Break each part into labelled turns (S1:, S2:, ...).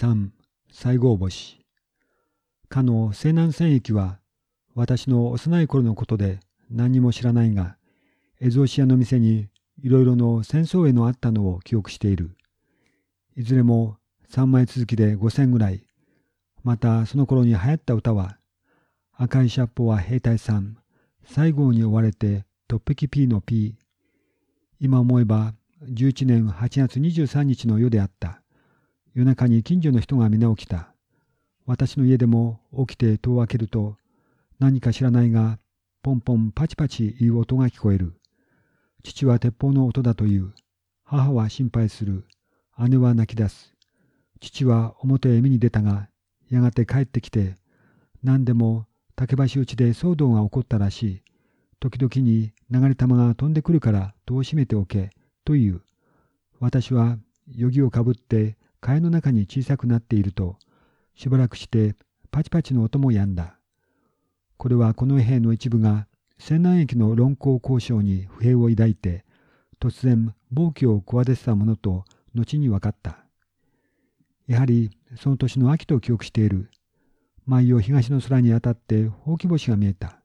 S1: 3西郷星かの西南戦役は私の幼い頃のことで何にも知らないがエゾシアの店にいろいろの戦争へのあったのを記憶している。いずれも3枚続きで5銭ぐらい。またその頃に流行った歌は赤いシャッポは兵隊さん、西郷に追われてトッペキ P の P。今思えば11年8月23日の夜であった。夜中に近所の人が皆起きた。私の家でも起きて戸を開けると何か知らないがポンポンパチパチいう音が聞こえる。父は鉄砲の音だという。母は心配する。姉は泣き出す。父は表へ見に出たが、やがて帰ってきて、何でも竹橋内で騒動が起こったらしい。時々に流れ弾が飛んでくるから戸を閉めておけ、という。私は、よぎをかぶって替えの中に小さくなっていると、しばらくしてパチパチの音も止んだ。これはこの兵の一部が西南駅の論考交渉に不平を抱いて、突然暴挙を企てたものと後に分かった。やはりその年の秋と記憶している。毎夜東の空に当たってほうき星が見えた。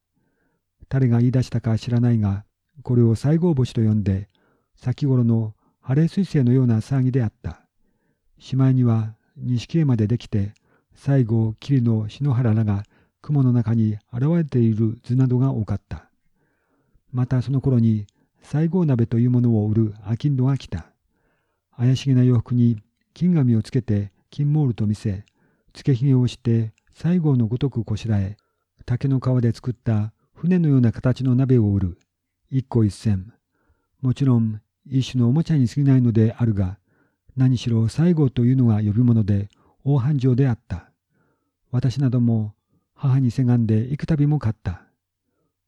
S1: 誰が言い出したか知らないが、これを西郷星と呼んで、先頃の晴れ彗星のような騒ぎであった。しまいには錦絵までできて、西郷桐野篠原らが雲の中に現れている図などが多かった。またその頃に西郷鍋というものを売る商人が来た。怪しげな洋服に金紙をつけて金モールと見せ、つけひげをして西郷のごとくこしらえ、竹の皮で作った船のような形の鍋を売る。一個一銭。もちろん一種のおもちゃに過ぎないのであるが、何しろ西郷というのが呼び物で大繁盛であった。私なども母にせがんで幾度も買った。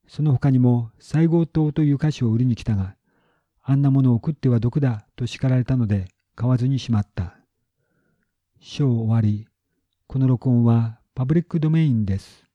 S1: その他にも西郷島という歌詞を売りに来たが、あんなものを食っては毒だと叱られたので買わずにしまった。章終わり。この録音はパブリックドメインです。